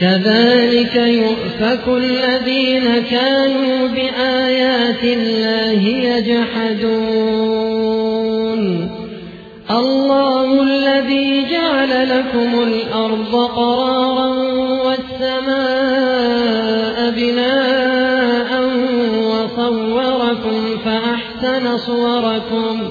كذلك يؤفك الذين كانوا بآيات الله يجحدون. الله الذي جعل لكم الأرض قرارا والسماء بناء وصوركم فأحسن صوركم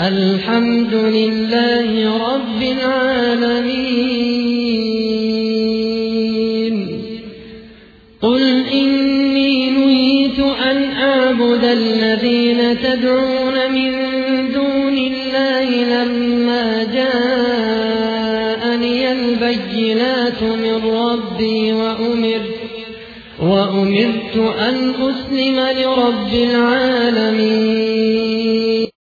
الحمد لله رب العالمين. قل إني نهيت أن أعبد الذين تدعون من دون الله لما جاءني البينات من ربي وأمرت وأمرت أن أسلم لرب العالمين.